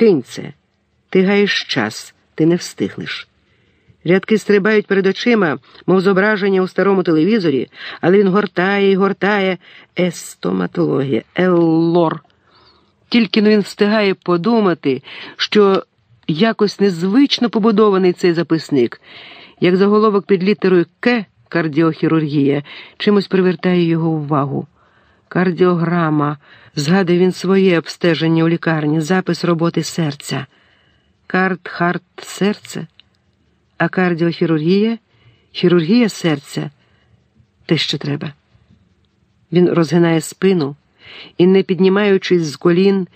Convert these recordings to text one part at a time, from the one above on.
Кинь це. Ти гаєш час, ти не встигнеш. Рядки стрибають перед очима, мов зображення у старому телевізорі, але він гортає і гортає естоматологія, еллор. Тільки но він встигає подумати, що якось незвично побудований цей записник, як заголовок під літерою К кардіохірургія, чимось привертає його увагу. Кардіограма, згадує він своє обстеження у лікарні, запис роботи серця. Карт, харт, серце, а кардіохірургія, хірургія серця те, що треба. Він розгинає спину і, не піднімаючись з колін,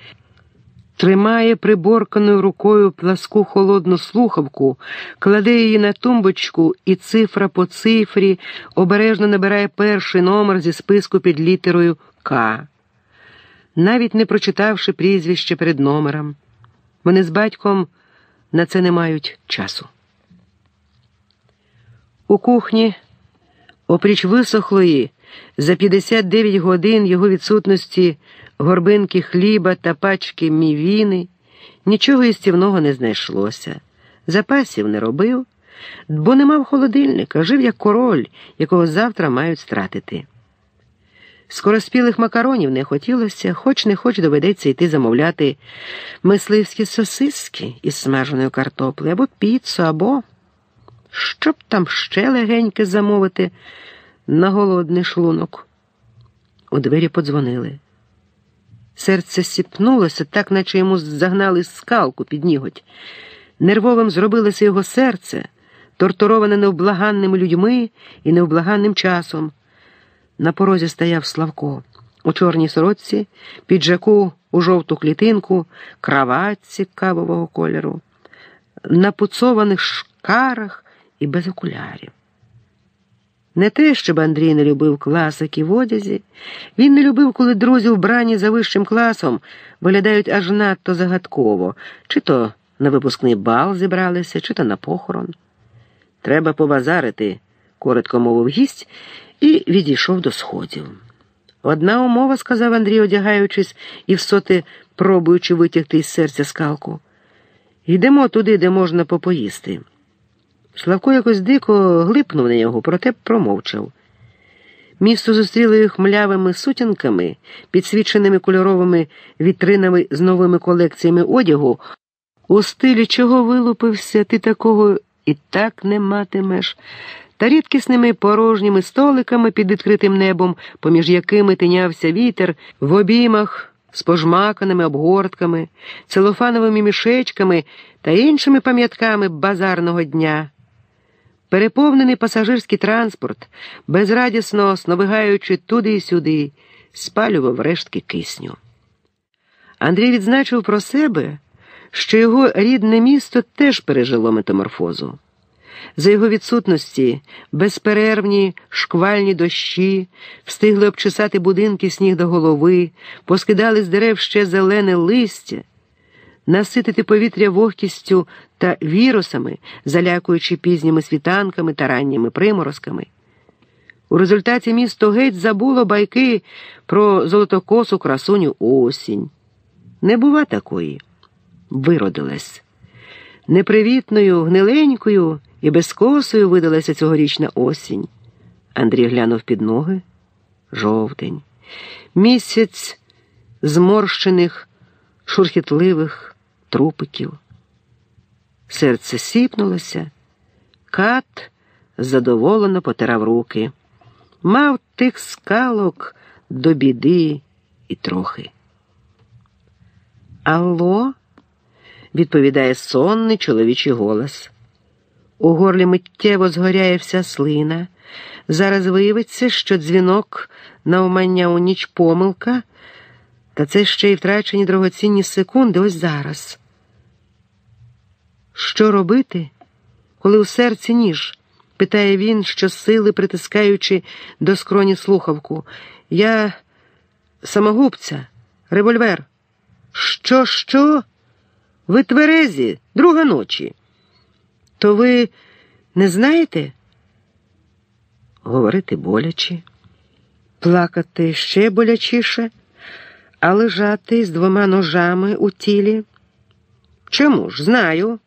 тримає приборканою рукою пласку холодну слухавку, кладе її на тумбочку і цифра по цифрі обережно набирає перший номер зі списку під літерою К. Навіть не прочитавши прізвище перед номером. Вони з батьком на це не мають часу. У кухні, опріч висохлої, за 59 годин його відсутності горбинки хліба та пачки мівіни, нічого істівного не знайшлося. Запасів не робив, бо не мав холодильника, жив як король, якого завтра мають стратити. Скороспілих макаронів не хотілося, хоч не хоч доведеться йти замовляти мисливські сосиски із смаженою картоплею або піцу, або щоб там ще легеньке замовити на голодний шлунок. У двері подзвонили. Серце сіпнулося, так наче йому загнали скалку під ніготь. Нервовим зробилося його серце, тортуроване невблаганними людьми і невблаганним часом. На порозі стояв Славко у чорній сорочці, піджаку у жовту клітинку, краватці кавового кольору, на пуцованих шкарах і без окулярів. Не те, щоб Андрій не любив класики в одязі, він не любив, коли друзі вбрані за вищим класом виглядають аж надто загадково, чи то на випускний бал зібралися, чи то на похорон. Треба побазарити, коротко мовив гість і відійшов до сходів. Одна умова, сказав Андрій, одягаючись і всоти пробуючи витягти із серця скалку. Йдемо туди, де можна попоїсти. Славко якось дико глипнув на нього, проте промовчав. Місто зустріло їх млявими сутінками, підсвіченими кольоровими вітринами з новими колекціями одягу. У стилі чого вилупився, ти такого і так не матимеш, та рідкісними порожніми столиками під відкритим небом, поміж якими тинявся вітер, в обіймах з пожмаканими обгортками, целофановими мішечками та іншими пам'ятками базарного дня. Переповнений пасажирський транспорт, безрадісно сновигаючи туди й сюди, спалював рештки кисню. Андрій відзначив про себе, що його рідне місто теж пережило метаморфозу. За його відсутності безперервні шквальні дощі встигли обчесати будинки сніг до голови, поскидали з дерев ще зелене листя наситити повітря вогкістю та вірусами, залякуючи пізніми світанками та ранніми приморозками. У результаті місто геть забуло байки про золотокосу красуню осінь. Не бува такої, виродилась. Непривітною, гниленькою і безкосою видалася цьогорічна осінь. Андрій глянув під ноги жовтень, місяць зморщених, шурхітливих трупиків. Серце сіпнулося, кат задоволено потирав руки. Мав тих скалок до біди і трохи. Алло, відповідає сонний чоловічий голос. У горлі миттєво згоряє вся слина. Зараз виявиться, що дзвінок навмання у ніч помилка, та це ще й втрачені дорогоцінні секунди ось зараз. Що робити, коли у серці ніж? питає він, щосили притискаючи до скроні слухавку. Я самогубця, револьвер. Що, що? Ви тверезі, друга ночі. То ви не знаєте? Говорити боляче, плакати ще болячіше, а лежати з двома ножами у тілі. Чому ж? Знаю.